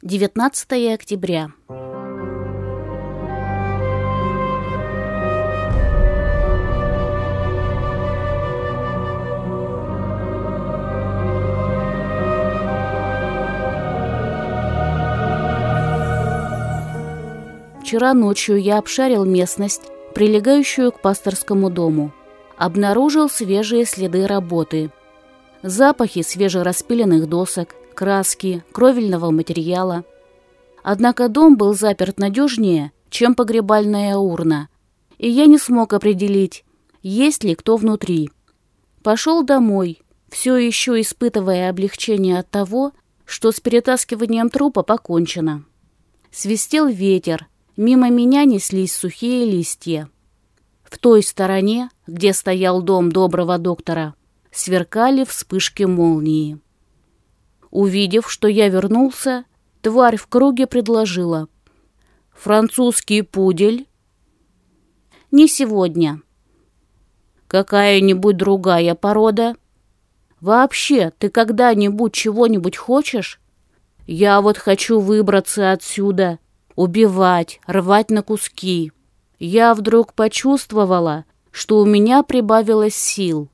19 октября. Вчера ночью я обшарил местность, прилегающую к пасторскому дому. Обнаружил свежие следы работы. Запахи свежераспиленных досок, краски, кровельного материала. Однако дом был заперт надежнее, чем погребальная урна, и я не смог определить, есть ли кто внутри. Пошел домой, все еще испытывая облегчение от того, что с перетаскиванием трупа покончено. Свистел ветер, мимо меня неслись сухие листья. В той стороне, где стоял дом доброго доктора, сверкали вспышки молнии. Увидев, что я вернулся, тварь в круге предложила. «Французский пудель?» «Не сегодня». «Какая-нибудь другая порода?» «Вообще, ты когда-нибудь чего-нибудь хочешь?» «Я вот хочу выбраться отсюда, убивать, рвать на куски. Я вдруг почувствовала, что у меня прибавилось сил».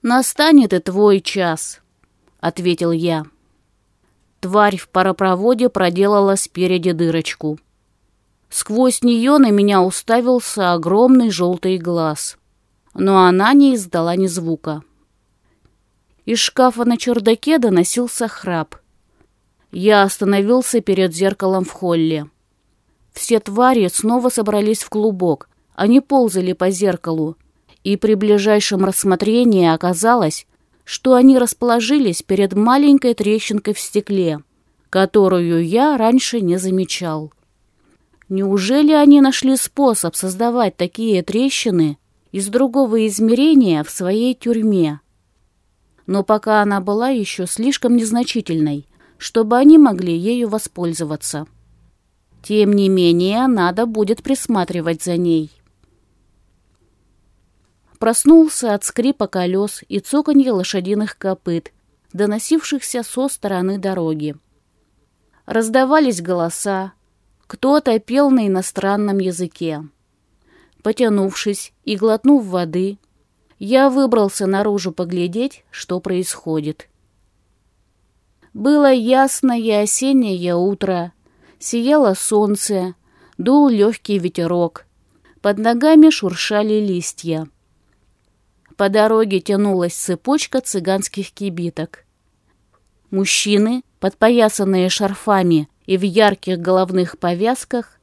«Настанет и твой час», — ответил я. Тварь в паропроводе проделала спереди дырочку. Сквозь нее на меня уставился огромный желтый глаз, но она не издала ни звука. Из шкафа на чердаке доносился храп. Я остановился перед зеркалом в холле. Все твари снова собрались в клубок, они ползали по зеркалу, и при ближайшем рассмотрении оказалось, что они расположились перед маленькой трещинкой в стекле, которую я раньше не замечал. Неужели они нашли способ создавать такие трещины из другого измерения в своей тюрьме? Но пока она была еще слишком незначительной, чтобы они могли ею воспользоваться. Тем не менее, надо будет присматривать за ней. Проснулся от скрипа колес и цоканья лошадиных копыт, доносившихся со стороны дороги. Раздавались голоса, кто-то пел на иностранном языке. Потянувшись и глотнув воды, я выбрался наружу поглядеть, что происходит. Было ясное осеннее утро, сияло солнце, дул легкий ветерок, под ногами шуршали листья. По дороге тянулась цепочка цыганских кибиток. Мужчины, подпоясанные шарфами и в ярких головных повязках,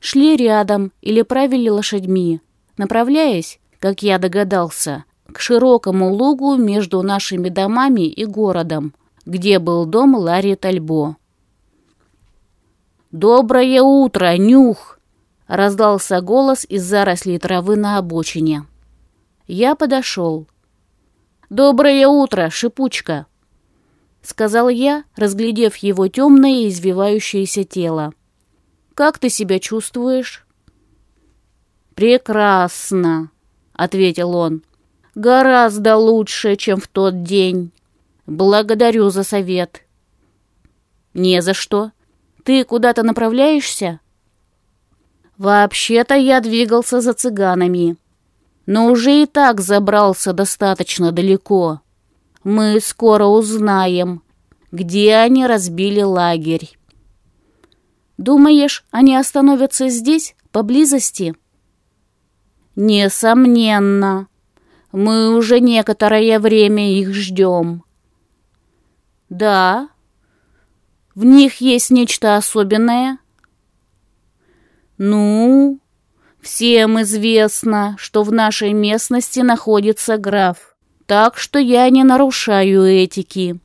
шли рядом или правили лошадьми, направляясь, как я догадался, к широкому лугу между нашими домами и городом, где был дом Ларри Тальбо. «Доброе утро, Нюх!» — раздался голос из зарослей травы на обочине. Я подошел. «Доброе утро, шипучка!» — сказал я, разглядев его темное извивающееся тело. «Как ты себя чувствуешь?» «Прекрасно», — ответил он. «Гораздо лучше, чем в тот день. Благодарю за совет». «Не за что. Ты куда-то направляешься?» «Вообще-то я двигался за цыганами», но уже и так забрался достаточно далеко. Мы скоро узнаем, где они разбили лагерь. Думаешь, они остановятся здесь, поблизости? Несомненно. Мы уже некоторое время их ждем. Да. В них есть нечто особенное? Ну, Всем известно, что в нашей местности находится граф, так что я не нарушаю этики.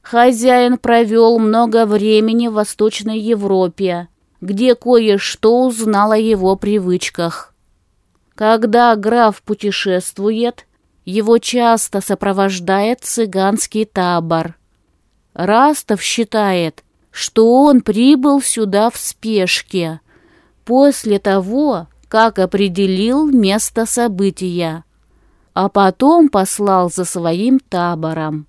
Хозяин провел много времени в Восточной Европе, где кое-что узнал о его привычках. Когда граф путешествует, его часто сопровождает цыганский табор. Растов считает, что он прибыл сюда в спешке, после того, как определил место события, а потом послал за своим табором.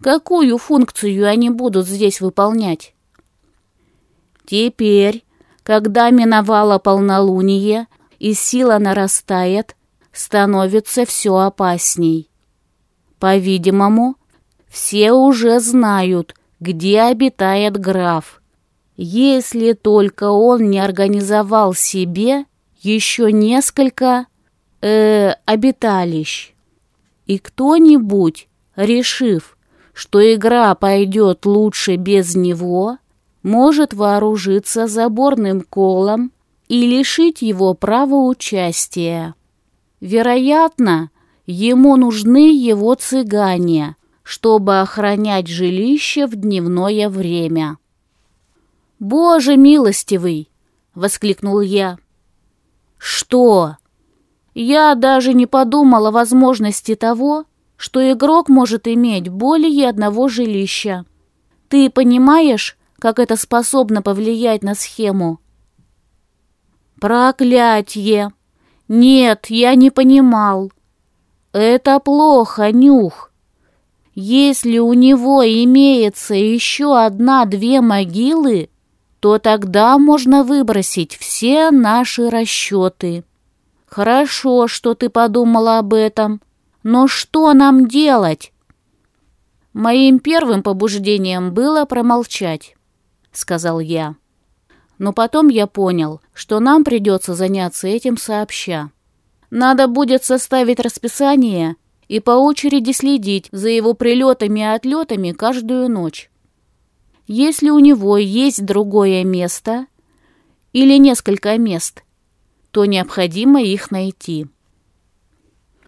Какую функцию они будут здесь выполнять? Теперь, когда миновало полнолуние и сила нарастает, становится все опасней. По-видимому, все уже знают, где обитает граф. Если только он не организовал себе еще несколько э, обиталищ. И кто-нибудь, решив, что игра пойдет лучше без него, может вооружиться заборным колом и лишить его права участия. Вероятно, ему нужны его цыгане, чтобы охранять жилище в дневное время. «Боже милостивый!» — воскликнул я. «Что?» Я даже не подумал о возможности того, что игрок может иметь более одного жилища. Ты понимаешь, как это способно повлиять на схему? Проклятье! Нет, я не понимал. Это плохо, Нюх. Если у него имеется еще одна-две могилы, то тогда можно выбросить все наши расчеты. Хорошо, что ты подумала об этом. Но что нам делать? Моим первым побуждением было промолчать, сказал я. Но потом я понял, что нам придется заняться этим сообща. Надо будет составить расписание и по очереди следить за его прилетами и отлетами каждую ночь. Если у него есть другое место или несколько мест, то необходимо их найти.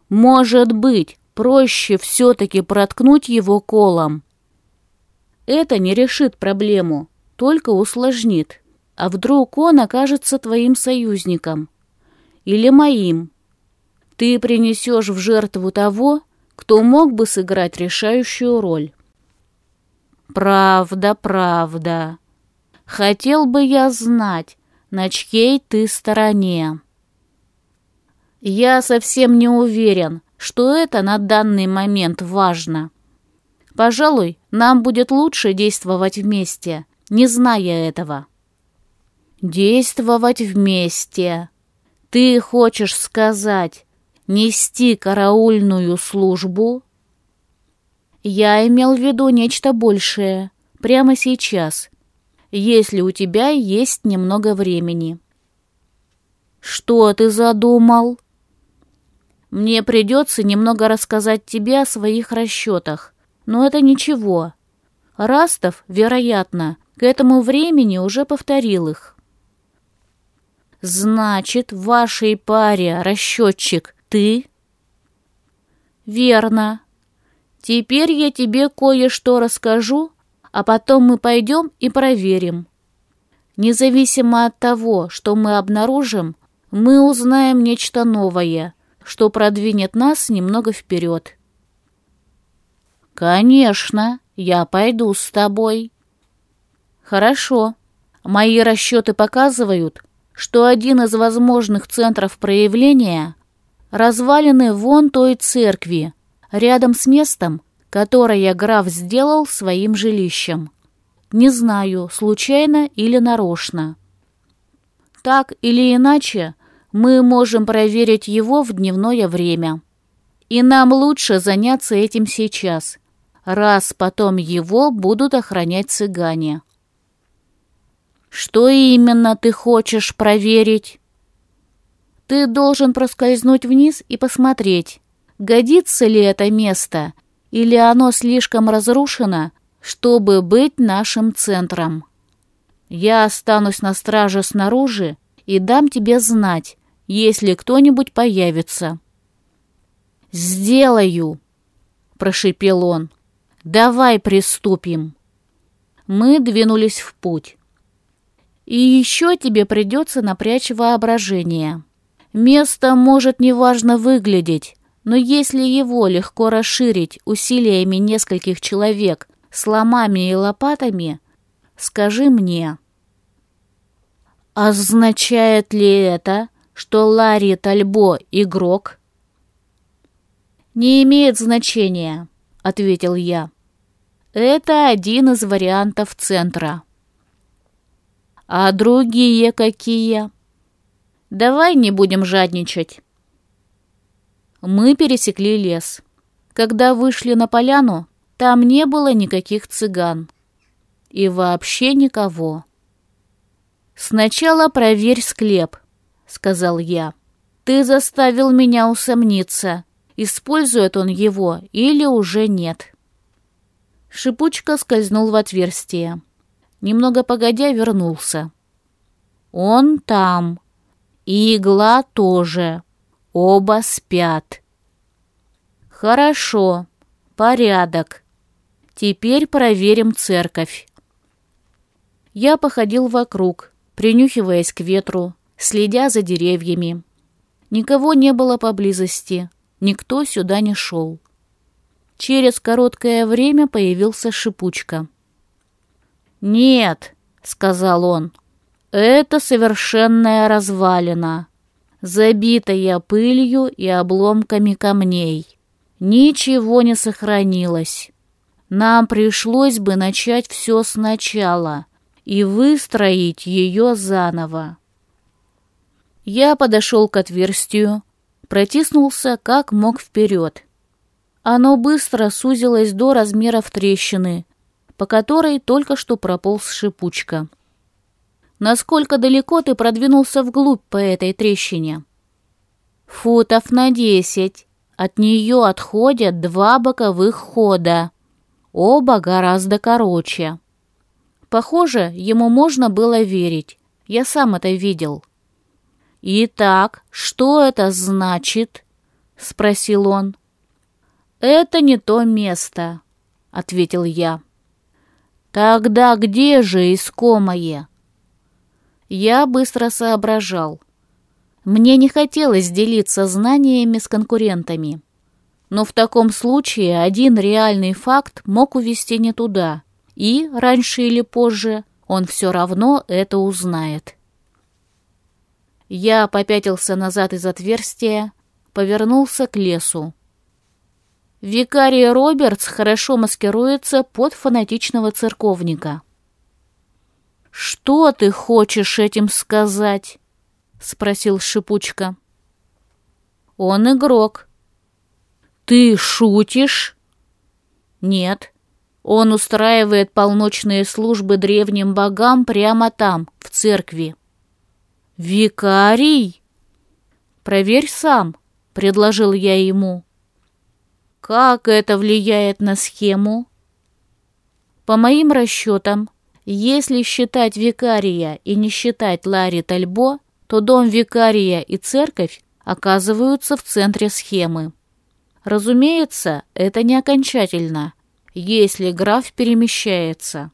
Может быть, проще все-таки проткнуть его колом. Это не решит проблему, только усложнит. А вдруг он окажется твоим союзником? Или моим? Ты принесешь в жертву того, кто мог бы сыграть решающую роль. Правда, правда. Хотел бы я знать, на чьей ты стороне. Я совсем не уверен, что это на данный момент важно. Пожалуй, нам будет лучше действовать вместе, не зная этого. Действовать вместе. Ты хочешь сказать, нести караульную службу? Я имел в виду нечто большее, прямо сейчас, если у тебя есть немного времени. Что ты задумал? Мне придется немного рассказать тебе о своих расчетах, но это ничего. Растов, вероятно, к этому времени уже повторил их. Значит, в вашей паре расчетчик ты? Верно. Теперь я тебе кое-что расскажу, а потом мы пойдем и проверим. Независимо от того, что мы обнаружим, мы узнаем нечто новое, что продвинет нас немного вперед. «Конечно, я пойду с тобой». «Хорошо. Мои расчеты показывают, что один из возможных центров проявления — развалины вон той церкви, рядом с местом, которое граф сделал своим жилищем. Не знаю, случайно или нарочно. Так или иначе, мы можем проверить его в дневное время. И нам лучше заняться этим сейчас, раз потом его будут охранять цыгане. Что именно ты хочешь проверить? Ты должен проскользнуть вниз и посмотреть, годится ли это место, или оно слишком разрушено, чтобы быть нашим центром. Я останусь на страже снаружи и дам тебе знать, если кто-нибудь появится. «Сделаю!» — прошипел он. «Давай приступим!» Мы двинулись в путь. И еще тебе придется напрячь воображение. Место может неважно выглядеть, но если его легко расширить усилиями нескольких человек с ломами и лопатами, скажи мне. Означает ли это, что Ларри Тальбо — игрок? «Не имеет значения», — ответил я. Это один из вариантов центра. А другие какие? Давай не будем жадничать. Мы пересекли лес. Когда вышли на поляну, там не было никаких цыган. И вообще никого. «Сначала проверь склеп», — сказал я. «Ты заставил меня усомниться, использует он его или уже нет». Шипучка скользнул в отверстие. Немного погодя вернулся. «Он там. И игла тоже. Оба спят». «Хорошо. Порядок. Теперь проверим церковь». Я походил вокруг, принюхиваясь к ветру, следя за деревьями. Никого не было поблизости, никто сюда не шел. Через короткое время появился шипучка. «Нет», — сказал он, — «это совершенная развалина, забитая пылью и обломками камней. Ничего не сохранилось. Нам пришлось бы начать все сначала и выстроить ее заново. Я подошел к отверстию, протиснулся как мог вперед. Оно быстро сузилось до размеров трещины, по которой только что прополз шипучка. Насколько далеко ты продвинулся вглубь по этой трещине? Футов на десять. От нее отходят два боковых хода. Оба гораздо короче. Похоже, ему можно было верить. Я сам это видел. «Итак, что это значит?» — спросил он. «Это не то место», — ответил я. «Тогда где же искомое?» Я быстро соображал. Мне не хотелось делиться знаниями с конкурентами. Но в таком случае один реальный факт мог увести не туда, и, раньше или позже, он все равно это узнает. Я попятился назад из отверстия, повернулся к лесу. Викарий Робертс хорошо маскируется под фанатичного церковника. «Что ты хочешь этим сказать?» — спросил Шипучка. «Он игрок». «Ты шутишь?» «Нет. Он устраивает полночные службы древним богам прямо там, в церкви». «Викарий?» «Проверь сам», — предложил я ему. Как это влияет на схему? По моим расчетам, если считать викария и не считать Ларри Тальбо, то дом викария и церковь оказываются в центре схемы. Разумеется, это не окончательно, если граф перемещается.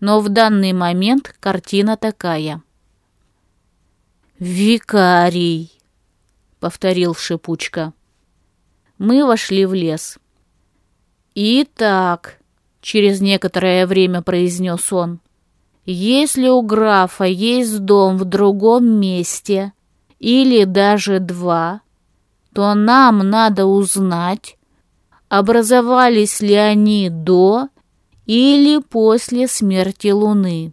Но в данный момент картина такая. «Викарий», — повторил Шипучка. Мы вошли в лес. «Итак», — через некоторое время произнес он, «если у графа есть дом в другом месте, или даже два, то нам надо узнать, образовались ли они до или после смерти Луны».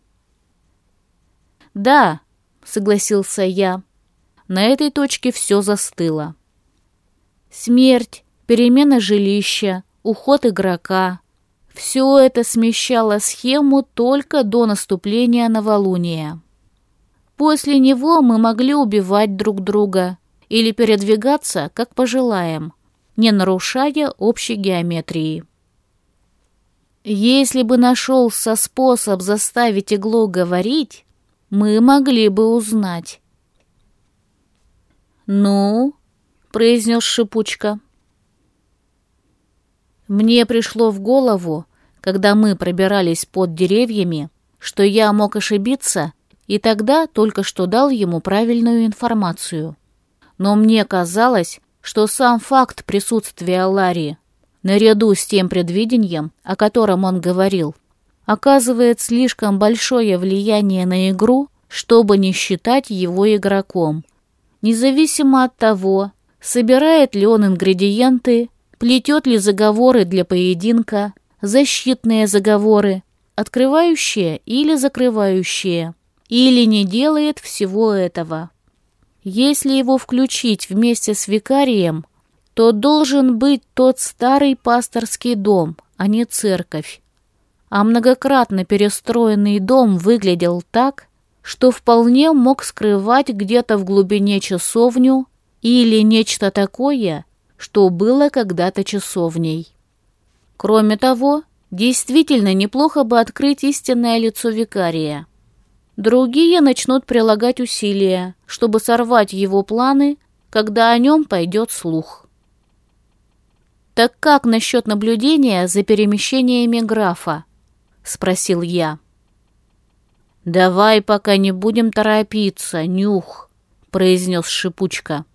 «Да», — согласился я, — на этой точке все застыло. Смерть, перемена жилища, уход игрока. Все это смещало схему только до наступления новолуния. После него мы могли убивать друг друга или передвигаться, как пожелаем, не нарушая общей геометрии. Если бы нашелся способ заставить иглу говорить, мы могли бы узнать. «Ну?» — произнес Шипучка. Мне пришло в голову, когда мы пробирались под деревьями, что я мог ошибиться, и тогда только что дал ему правильную информацию. Но мне казалось, что сам факт присутствия Ларри, наряду с тем предвидением, о котором он говорил, оказывает слишком большое влияние на игру, чтобы не считать его игроком. Независимо от того, Собирает ли он ингредиенты, плетет ли заговоры для поединка, защитные заговоры, открывающие или закрывающие, или не делает всего этого. Если его включить вместе с викарием, то должен быть тот старый пасторский дом, а не церковь. А многократно перестроенный дом выглядел так, что вполне мог скрывать где-то в глубине часовню или нечто такое, что было когда-то часовней. Кроме того, действительно неплохо бы открыть истинное лицо викария. Другие начнут прилагать усилия, чтобы сорвать его планы, когда о нем пойдет слух. «Так как насчет наблюдения за перемещениями графа?» — спросил я. «Давай пока не будем торопиться, нюх», — произнес Шипучка.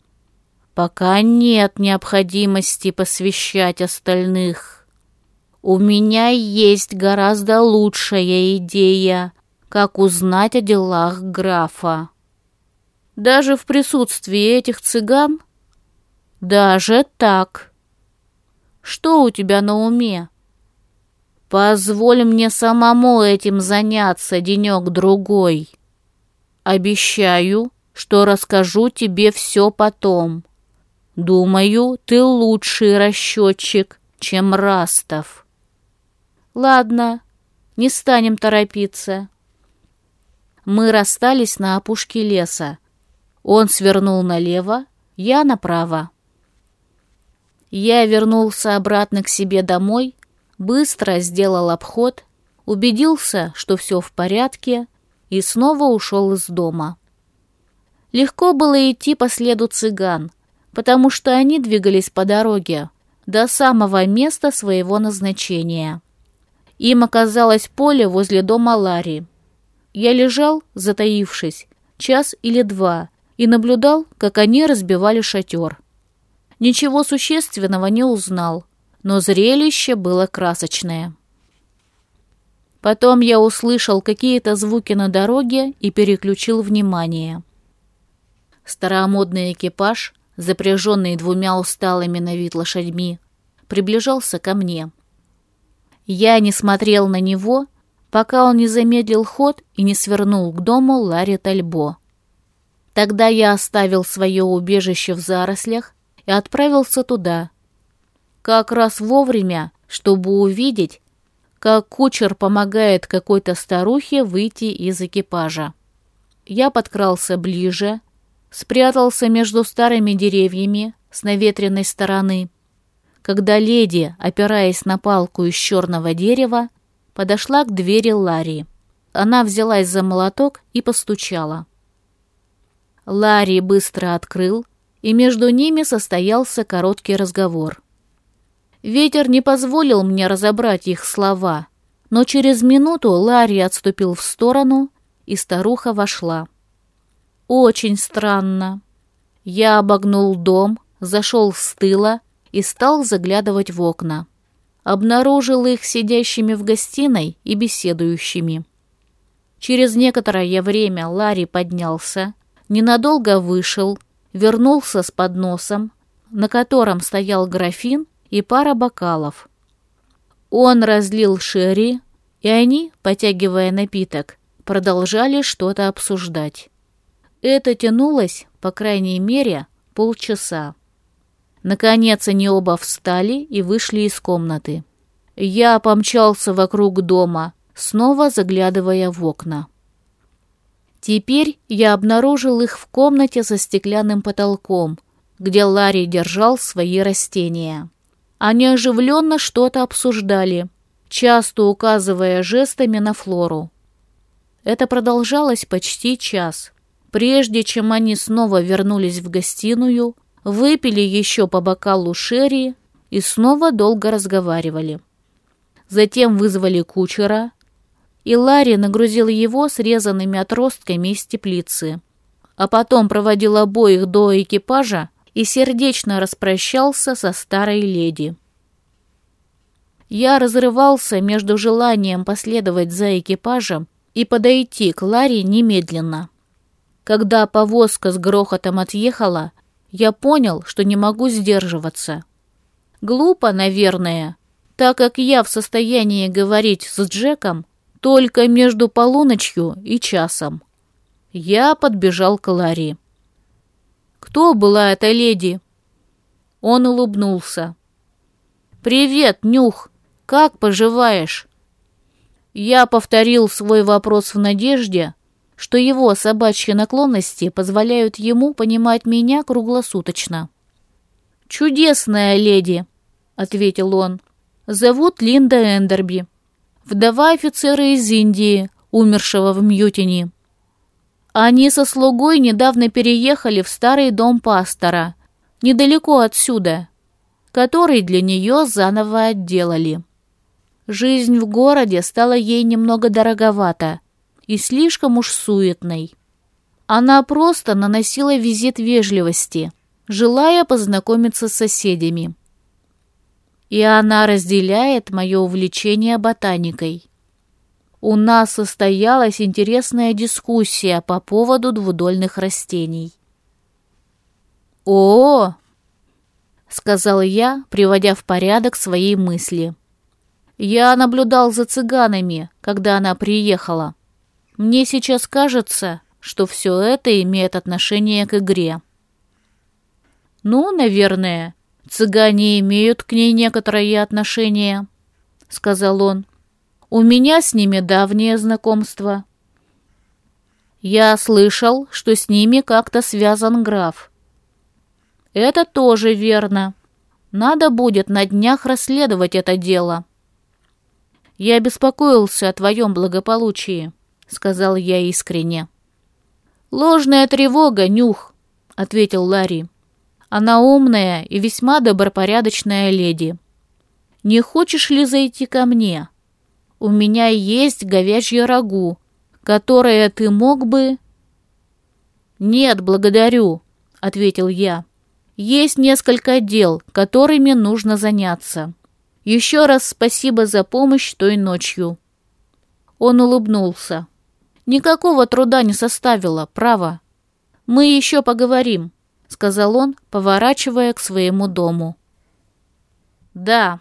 «Пока нет необходимости посвящать остальных. У меня есть гораздо лучшая идея, как узнать о делах графа. Даже в присутствии этих цыган? Даже так. Что у тебя на уме? Позволь мне самому этим заняться денек-другой. Обещаю, что расскажу тебе все потом. Думаю, ты лучший расчетчик, чем Растов. Ладно, не станем торопиться. Мы расстались на опушке леса. Он свернул налево, я направо. Я вернулся обратно к себе домой, быстро сделал обход, убедился, что все в порядке, и снова ушел из дома. Легко было идти по следу цыган, потому что они двигались по дороге до самого места своего назначения. Им оказалось поле возле дома Ларри. Я лежал, затаившись, час или два, и наблюдал, как они разбивали шатер. Ничего существенного не узнал, но зрелище было красочное. Потом я услышал какие-то звуки на дороге и переключил внимание. Старомодный экипаж, запряженный двумя усталыми на вид лошадьми, приближался ко мне. Я не смотрел на него, пока он не замедлил ход и не свернул к дому Ларри Тальбо. Тогда я оставил свое убежище в зарослях и отправился туда. Как раз вовремя, чтобы увидеть, как кучер помогает какой-то старухе выйти из экипажа. Я подкрался ближе, спрятался между старыми деревьями с наветренной стороны. Когда леди, опираясь на палку из черного дерева, подошла к двери Ларри. Она взялась за молоток и постучала. Ларри быстро открыл, и между ними состоялся короткий разговор. Ветер не позволил мне разобрать их слова, но через минуту Ларри отступил в сторону, и старуха вошла. Очень странно. Я обогнул дом, зашел с тыла и стал заглядывать в окна обнаружил их сидящими в гостиной и беседующими. Через некоторое время Ларри поднялся, ненадолго вышел, вернулся с подносом, на котором стоял графин и пара бокалов. Он разлил шерри, и они, потягивая напиток, продолжали что-то обсуждать. Это тянулось, по крайней мере, полчаса. Наконец они оба встали и вышли из комнаты. Я помчался вокруг дома, снова заглядывая в окна. Теперь я обнаружил их в комнате со стеклянным потолком, где Ларри держал свои растения. Они оживленно что-то обсуждали, часто указывая жестами на Флору. Это продолжалось почти час. Прежде чем они снова вернулись в гостиную, выпили еще по бокалу шерри и снова долго разговаривали. Затем вызвали кучера, и Ларри нагрузил его срезанными отростками из теплицы, а потом проводил обоих до экипажа и сердечно распрощался со старой леди. Я разрывался между желанием последовать за экипажем и подойти к Ларе немедленно. Когда повозка с грохотом отъехала, я понял, что не могу сдерживаться. Глупо, наверное, так как я в состоянии говорить с Джеком только между полуночью и часом. Я подбежал к Ларри. «Кто была эта леди?» Он улыбнулся. «Привет, Нюх! Как поживаешь?» Я повторил свой вопрос в надежде, что его собачьи наклонности позволяют ему понимать меня круглосуточно. «Чудесная леди», — ответил он. «Зовут Линда Эндерби, вдова офицера из Индии, умершего в Мьютине. Они со слугой недавно переехали в старый дом пастора, недалеко отсюда, который для нее заново отделали. Жизнь в городе стала ей немного дороговата и слишком уж суетной. Она просто наносила визит вежливости, желая познакомиться с соседями. И она разделяет мое увлечение ботаникой у нас состоялась интересная дискуссия по поводу двудольных растений. «О!», сказал я, приводя в порядок свои мысли. «Я наблюдал за цыганами, когда она приехала. Мне сейчас кажется, что все это имеет отношение к игре». «Ну, наверное, цыгане имеют к ней некоторое отношение», — сказал он. У меня с ними давнее знакомство. Я слышал, что с ними как-то связан граф. Это тоже верно. Надо будет на днях расследовать это дело. Я беспокоился о твоем благополучии, сказал я искренне. Ложная тревога, нюх, ответил Ларри. Она умная и весьма добропорядочная леди. Не хочешь ли зайти ко мне? у меня есть говяжье рагу, которое ты мог бы...» «Нет, благодарю», — ответил я. «Есть несколько дел, которыми нужно заняться. Еще раз спасибо за помощь той ночью». Он улыбнулся. «Никакого труда не составило, право. Мы еще поговорим», — сказал он, поворачивая к своему дому. «Да»,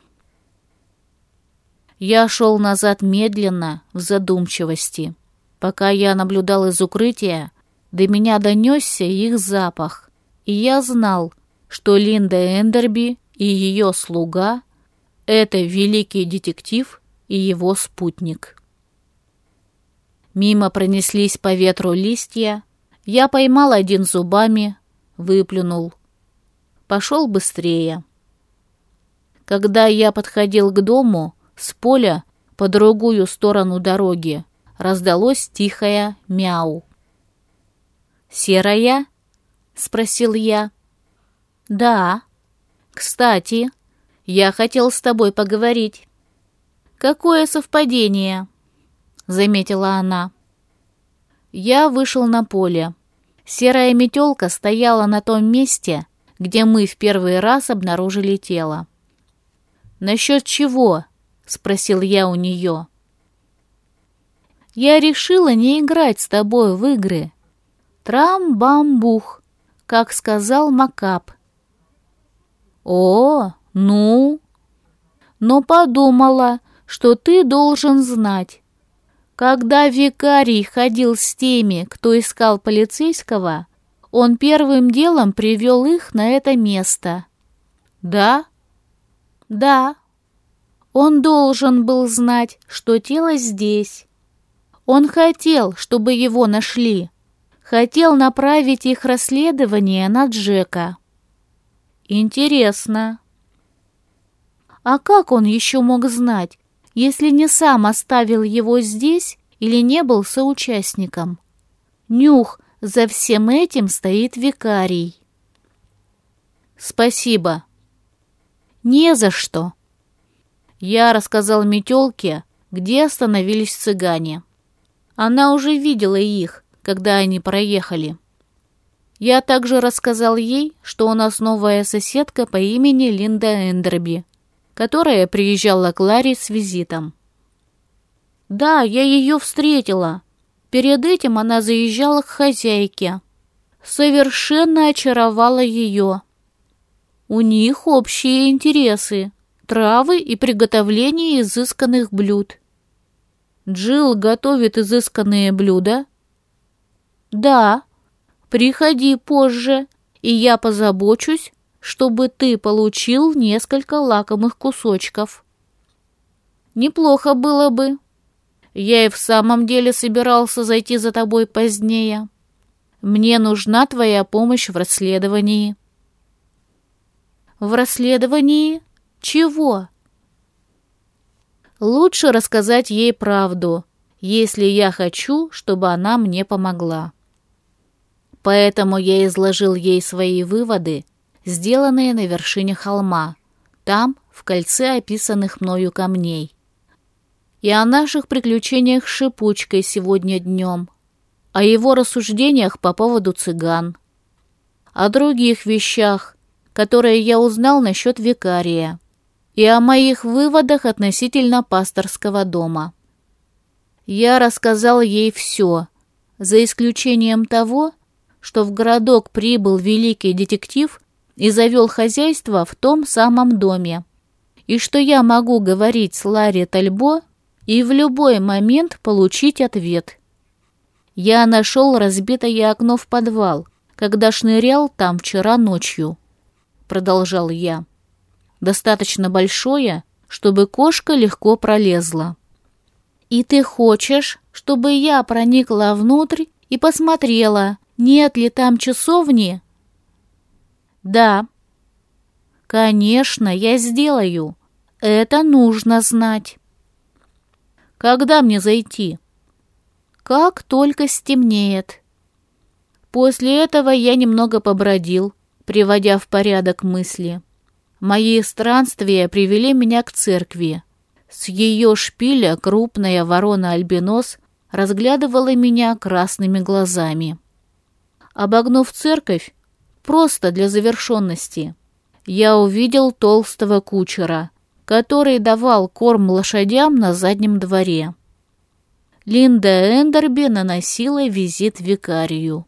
я шел назад медленно, в задумчивости. Пока я наблюдал из укрытия, до меня донесся их запах, и я знал, что Линда Эндерби и ее слуга — это великий детектив и его спутник. Мимо пронеслись по ветру листья, я поймал один зубами, выплюнул. Пошел быстрее. Когда я подходил к дому, с поля по другую сторону дороги раздалось тихое мяу. «Серая?» — спросил я. «Да. Кстати, я хотел с тобой поговорить». «Какое совпадение?» — заметила она. Я вышел на поле. Серая метелка стояла на том месте, где мы в первый раз обнаружили тело. «Насчет чего?» — спросил я у нее. «Я решила не играть с тобой в игры. Трам-бам-бух, как сказал Макап». «О, ну?» «Но подумала, что ты должен знать. Когда викарий ходил с теми, кто искал полицейского, он первым делом привел их на это место». «Да?» «Да». Он должен был знать, что тело здесь. Он хотел, чтобы его нашли. Хотел направить их расследование на Джека. Интересно. А как он еще мог знать, если не сам оставил его здесь или не был соучастником? Нюх, за всем этим стоит викарий. Спасибо. Не за что. Я рассказал Метелке, где остановились цыгане. Она уже видела их, когда они проехали. Я также рассказал ей, что у нас новая соседка по имени Линда Эндерби, которая приезжала к Ларе с визитом. Да, я ее встретила. Перед этим она заезжала к хозяйке. Совершенно очаровала ее. У них общие интересы, травы и приготовление изысканных блюд. Джилл готовит изысканные блюда? Да. Приходи позже, и я позабочусь, чтобы ты получил несколько лакомых кусочков. Неплохо было бы. Я и в самом деле собирался зайти за тобой позднее. Мне нужна твоя помощь в расследовании. В расследовании? Чего? Лучше рассказать ей правду, если я хочу, чтобы она мне помогла. Поэтому я изложил ей свои выводы, сделанные на вершине холма, там, в кольце описанных мною камней. И о наших приключениях с шипучкой сегодня днем, о его рассуждениях по поводу цыган, о других вещах, которые я узнал насчет викария, и о моих выводах относительно пасторского дома. Я рассказал ей все, за исключением того, что в городок прибыл великий детектив и завел хозяйство в том самом доме, и что я могу говорить с Ларри Тальбо и в любой момент получить ответ. Я нашел разбитое окно в подвал, когда шнырял там вчера ночью, продолжал я достаточно большое, чтобы кошка легко пролезла. «И ты хочешь, чтобы я проникла внутрь и посмотрела, нет ли там часовни?» «Да». «Конечно, я сделаю. Это нужно знать». «Когда мне зайти?» «Как только стемнеет». После этого я немного побродил, приводя в порядок мысли. Мои странствия привели меня к церкви. С ее шпиля крупная ворона-альбинос разглядывала меня красными глазами. Обогнув церковь, просто для завершенности, я увидел толстого кучера, который давал корм лошадям на заднем дворе. Линда Эндерби наносила визит викарию.